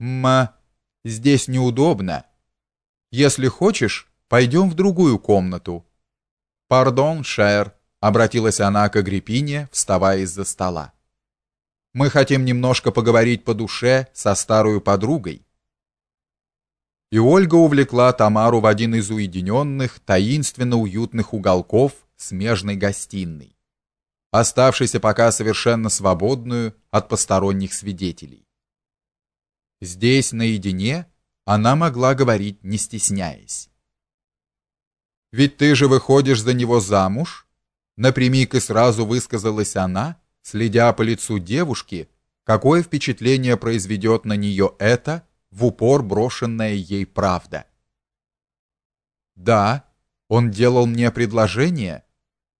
Ма, здесь неудобно. Если хочешь, пойдем в другую комнату. Пардон, шер, обратилась она к Агриппине, вставая из-за стола. Мы хотим немножко поговорить по душе со старой подругой. И Ольга увлекла Тамару в один из уединенных, таинственно уютных уголков смежной гостиной, оставшейся пока совершенно свободную от посторонних свидетелей. Здесь наедине она могла говорить, не стесняясь. Ведь ты же выходишь за него замуж, напрямик и сразу высказалась она, следя по лицу девушки, какое впечатление произведет на нее это в упор брошенная ей правда. Да, он делал мне предложение,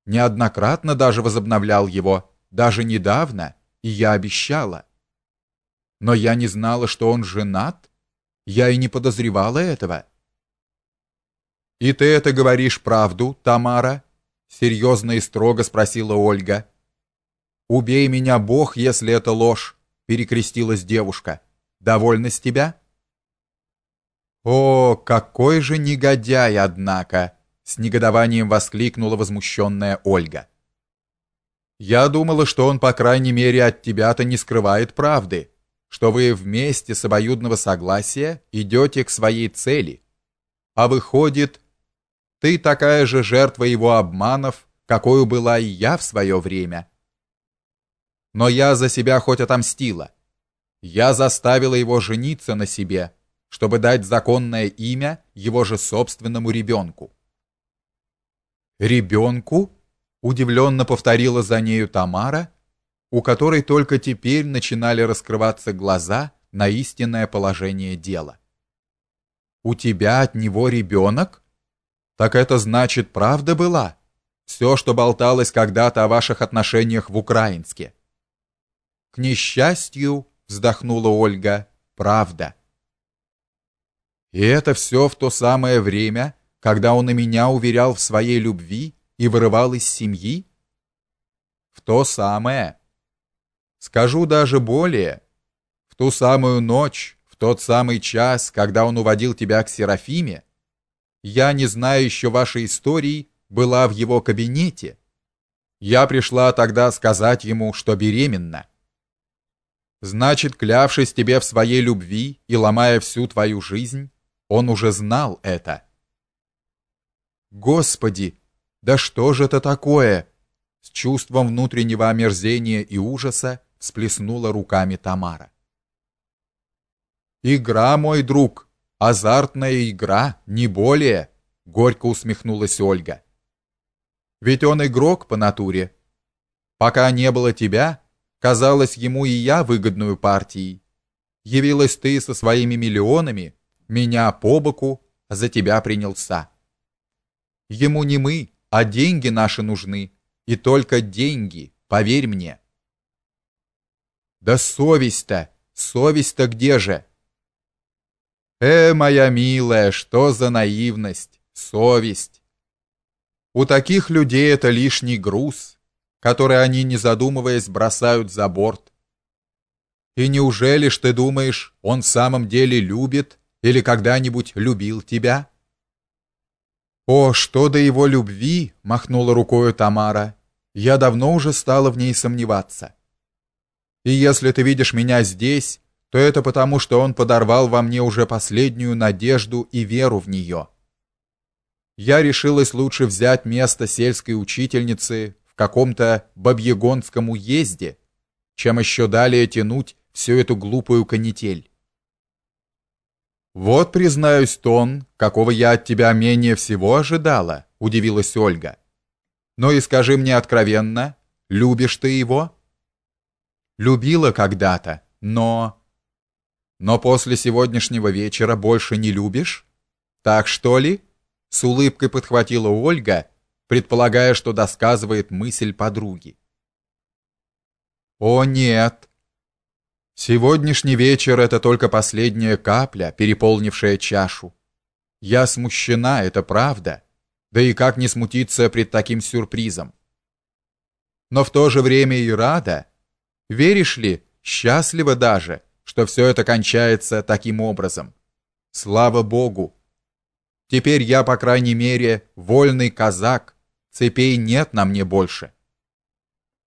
неоднократно даже возобновлял его, даже недавно, и я обещала. Но я не знала, что он женат. Я и не подозревала этого. И ты это говоришь правду, Тамара? серьезно и строго спросила Ольга. Убей меня, Бог, если это ложь, перекрестилась девушка. Довольна с тебя? О, какой же негодяй, однако, с негодованием воскликнула возмущенная Ольга. Я думала, что он по крайней мере от тебя-то не скрывает правды что вы вместе с обоюдного согласия идете к своей цели. А выходит, ты такая же жертва его обманов, какой была и я в свое время. Но я за себя хоть отомстила. Я заставила его жениться на себе, чтобы дать законное имя его же собственному ребенку. Ребенку? удивленно повторила за нею Тамара у которой только теперь начинали раскрываться глаза на истинное положение дела. У тебя от него ребенок? Так это значит, правда была? Все, что болталось когда-то о ваших отношениях в Украинске. К несчастью, вздохнула Ольга, правда. И это все в то самое время, когда он и меня уверял в своей любви и вырывал из семьи? В то самое, Скажу даже более. В ту самую ночь, в тот самый час, когда он уводил тебя к Серафиме, я, не знаю еще вашей истории, была в его кабинете. Я пришла тогда сказать ему, что беременна. Значит, клявшись тебе в своей любви и ломая всю твою жизнь, он уже знал это. Господи, да что же это такое? С чувством внутреннего омерзения и ужаса всплеснула руками Тамара. Игра, мой друг, азартная игра, не более, горько усмехнулась Ольга. Ведь он игрок по натуре. Пока не было тебя, казалось ему и я выгодную партией. Явилась ты со своими миллионами, меня по боку, за тебя принялся. Ему не мы, а деньги наши нужны, и только деньги, поверь мне. Да совесть-то, совесть-то где же? Э, моя милая, что за наивность, совесть. У таких людей это лишний груз, который они, не задумываясь, бросают за борт. И неужели ж ты думаешь, он в самом деле любит или когда-нибудь любил тебя? О, что до его любви, махнула рукой Тамара. Я давно уже стала в ней сомневаться. И если ты видишь меня здесь, то это потому, что он подорвал во мне уже последнюю надежду и веру в нее. Я решилась лучше взять место сельской учительницы в каком-то бабьегонском уезде, чем еще далее тянуть всю эту глупую канитель. Вот, признаюсь, тон, какого я от тебя менее всего ожидала, удивилась Ольга. Но и скажи мне откровенно, любишь ты его? Любила когда-то, но но после сегодняшнего вечера больше не любишь? Так что ли? С улыбкой подхватила Ольга, предполагая, что досказывает мысль подруги. О нет. Сегодняшний вечер это только последняя капля, переполнившая чашу. Я смущена, это правда. Да и как не смутиться пред таким сюрпризом? Но в то же время и рада, Веришь ли, счастлива даже, что все это кончается таким образом. Слава Богу! Теперь я, по крайней мере, вольный казак, цепей нет на мне больше.